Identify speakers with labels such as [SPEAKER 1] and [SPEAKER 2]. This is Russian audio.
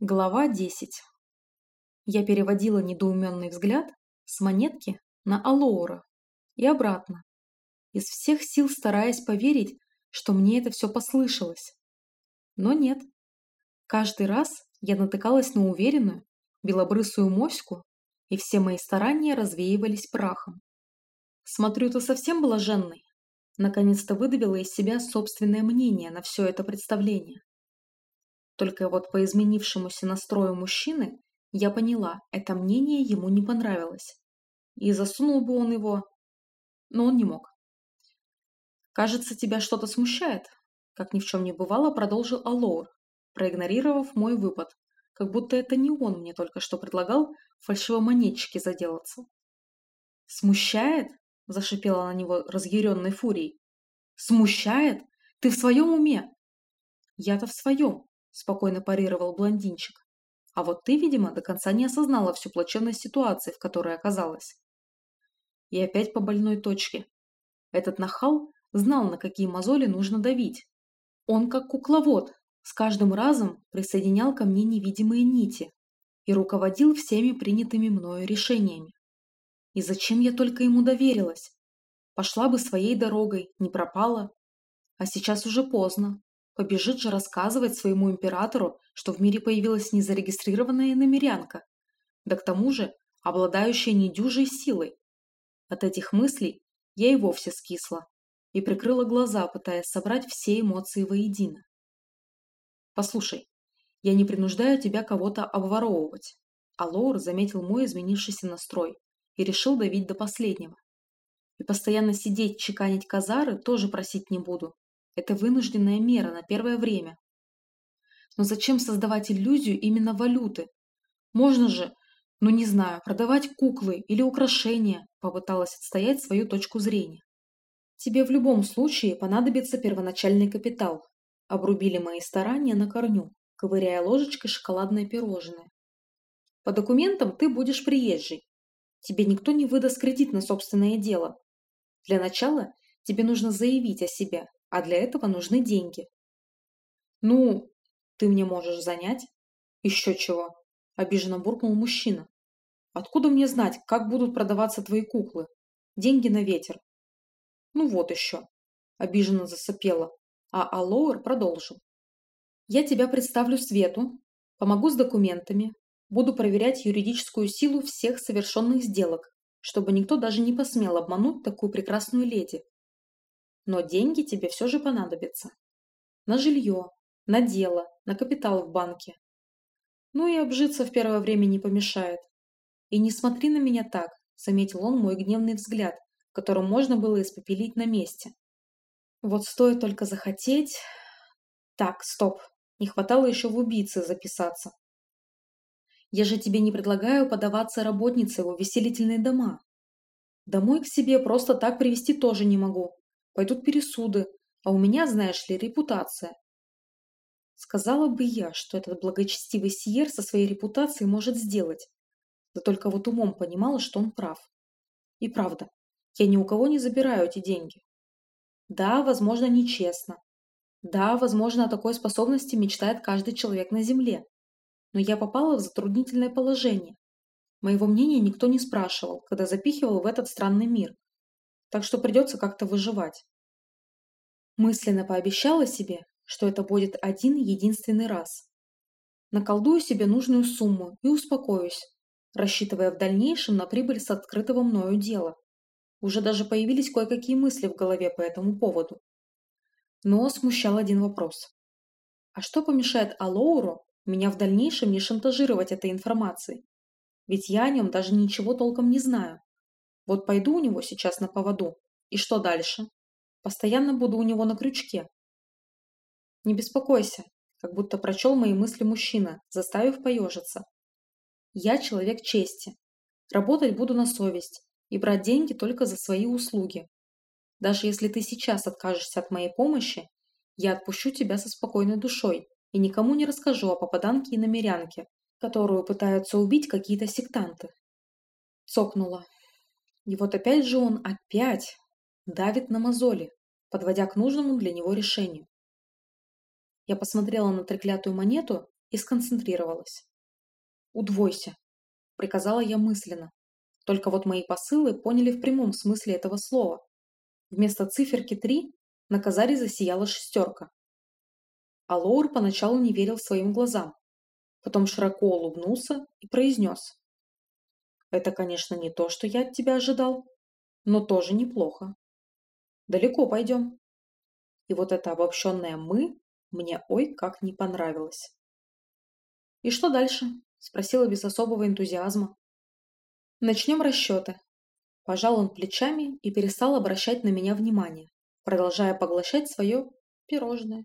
[SPEAKER 1] Глава 10. Я переводила недоуменный взгляд с монетки на Алоура и обратно, из всех сил стараясь поверить, что мне это все послышалось. Но нет. Каждый раз я натыкалась на уверенную, белобрысую моську, и все мои старания развеивались прахом. Смотрю, ты совсем блаженный. Наконец-то выдавила из себя собственное мнение на все это представление. Только вот по изменившемуся настрою мужчины я поняла, это мнение ему не понравилось. И засунул бы он его, но он не мог. «Кажется, тебя что-то смущает?» Как ни в чем не бывало, продолжил Аллоур, проигнорировав мой выпад, как будто это не он мне только что предлагал фальшивомонетчики заделаться. «Смущает?» – зашипела на него разъяренной фурией. «Смущает? Ты в своем уме?» «Я-то в своем спокойно парировал блондинчик. А вот ты, видимо, до конца не осознала всю плачевность ситуации, в которой оказалась. И опять по больной точке. Этот нахал знал, на какие мозоли нужно давить. Он, как кукловод, с каждым разом присоединял ко мне невидимые нити и руководил всеми принятыми мною решениями. И зачем я только ему доверилась? Пошла бы своей дорогой, не пропала. А сейчас уже поздно. Побежит же рассказывать своему императору, что в мире появилась незарегистрированная иномерянка, да к тому же обладающая недюжей силой. От этих мыслей я и вовсе скисла и прикрыла глаза, пытаясь собрать все эмоции воедино. «Послушай, я не принуждаю тебя кого-то обворовывать», а Лоур заметил мой изменившийся настрой и решил давить до последнего. И постоянно сидеть, чеканить казары тоже просить не буду, это вынужденная мера на первое время. Но зачем создавать иллюзию именно валюты? Можно же, ну не знаю, продавать куклы или украшения, попыталась отстоять свою точку зрения. Тебе в любом случае понадобится первоначальный капитал. Обрубили мои старания на корню, ковыряя ложечкой шоколадное пирожное. По документам ты будешь приезжий. Тебе никто не выдаст кредит на собственное дело. Для начала тебе нужно заявить о себе а для этого нужны деньги. Ну, ты мне можешь занять? Еще чего? Обиженно буркнул мужчина. Откуда мне знать, как будут продаваться твои куклы? Деньги на ветер. Ну вот еще. Обиженно засопела, а Аллоуэр продолжил. Я тебя представлю Свету, помогу с документами, буду проверять юридическую силу всех совершенных сделок, чтобы никто даже не посмел обмануть такую прекрасную леди, но деньги тебе все же понадобятся. На жилье, на дело, на капитал в банке. Ну и обжиться в первое время не помешает. И не смотри на меня так, заметил он мой гневный взгляд, которым можно было испопелить на месте. Вот стоит только захотеть... Так, стоп, не хватало еще в убийцы записаться. Я же тебе не предлагаю подаваться работницей в увеселительные дома. Домой к себе просто так привести тоже не могу пойдут пересуды, а у меня, знаешь ли, репутация. Сказала бы я, что этот благочестивый Сиер со своей репутацией может сделать. Да только вот умом понимала, что он прав. И правда, я ни у кого не забираю эти деньги. Да, возможно, нечестно. Да, возможно, о такой способности мечтает каждый человек на Земле. Но я попала в затруднительное положение. Моего мнения никто не спрашивал, когда запихивал в этот странный мир. Так что придется как-то выживать. Мысленно пообещала себе, что это будет один единственный раз. Наколдую себе нужную сумму и успокоюсь, рассчитывая в дальнейшем на прибыль с открытого мною дела. Уже даже появились кое-какие мысли в голове по этому поводу. Но смущал один вопрос. А что помешает Алоуру меня в дальнейшем не шантажировать этой информацией? Ведь я о нем даже ничего толком не знаю. Вот пойду у него сейчас на поводу, и что дальше? Постоянно буду у него на крючке. Не беспокойся, как будто прочел мои мысли мужчина, заставив поежиться. Я человек чести. Работать буду на совесть и брать деньги только за свои услуги. Даже если ты сейчас откажешься от моей помощи, я отпущу тебя со спокойной душой и никому не расскажу о попаданке и намерянке, которую пытаются убить какие-то сектанты. Цокнула. И вот опять же он, опять давит на мозоли подводя к нужному для него решению. Я посмотрела на треклятую монету и сконцентрировалась. «Удвойся», – приказала я мысленно. Только вот мои посылы поняли в прямом смысле этого слова. Вместо циферки 3 на Казаре засияла шестерка. А Лоур поначалу не верил своим глазам. Потом широко улыбнулся и произнес. «Это, конечно, не то, что я от тебя ожидал, но тоже неплохо. Далеко пойдем». И вот это обобщенное «мы» мне ой как не понравилось. «И что дальше?» – спросила без особого энтузиазма. «Начнем расчеты». Пожал он плечами и перестал обращать на меня внимание, продолжая поглощать свое пирожное.